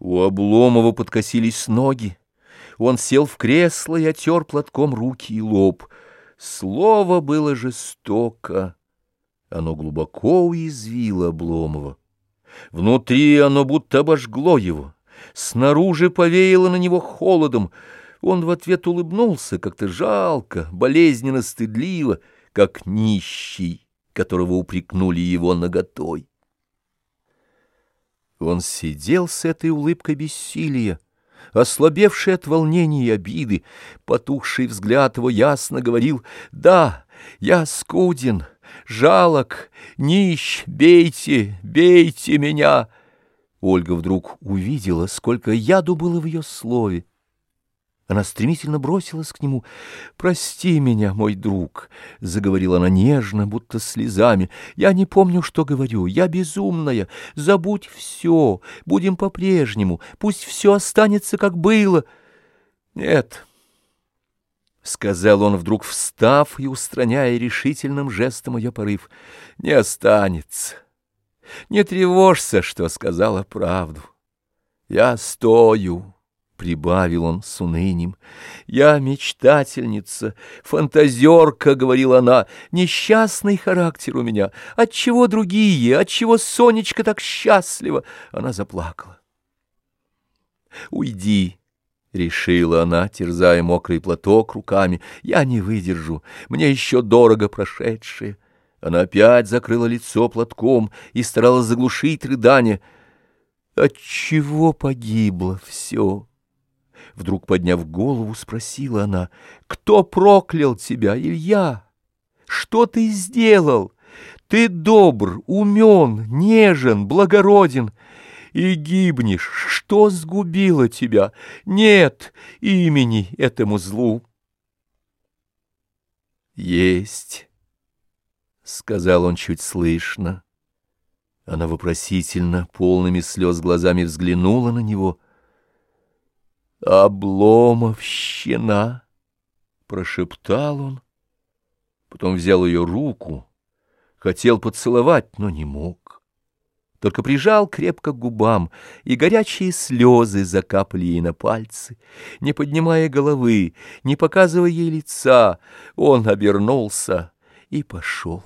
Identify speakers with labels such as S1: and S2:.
S1: У Обломова подкосились ноги. Он сел в кресло и отер платком руки и лоб. Слово было жестоко. Оно глубоко уязвило Обломова. Внутри оно будто обожгло его. Снаружи повеяло на него холодом. Он в ответ улыбнулся как-то жалко, болезненно стыдливо, как нищий, которого упрекнули его наготой. Он сидел с этой улыбкой бессилия, ослабевший от волнения и обиды, потухший взгляд его ясно говорил «Да, я скуден, жалок, нищ, бейте, бейте меня!» Ольга вдруг увидела, сколько яду было в ее слове. Она стремительно бросилась к нему. «Прости меня, мой друг», — заговорила она нежно, будто слезами. «Я не помню, что говорю. Я безумная. Забудь все. Будем по-прежнему. Пусть все останется, как было». «Нет», — сказал он, вдруг встав и устраняя решительным жестом ее порыв, — «не останется. Не тревожься, что сказала правду. Я стою» прибавил он с унынием. «Я мечтательница, фантазерка», — говорила она, — «несчастный характер у меня. Отчего другие, отчего Сонечка так счастлива?» Она заплакала. «Уйди», — решила она, терзая мокрый платок руками. «Я не выдержу, мне еще дорого прошедшее». Она опять закрыла лицо платком и старалась заглушить рыдание. «Отчего погибло все?» Вдруг, подняв голову, спросила она, «Кто проклял тебя, Илья? Что ты сделал? Ты добр, умен, нежен, благороден» и гибнешь. Что сгубило тебя? Нет имени этому злу. Есть, — сказал он чуть слышно. Она вопросительно, полными слез глазами взглянула на него — «Обломовщина!» — прошептал он. Потом взял ее руку, хотел поцеловать, но не мог. Только прижал крепко к губам, и горячие слезы закапали ей на пальцы. Не поднимая головы, не показывая ей лица, он обернулся и пошел.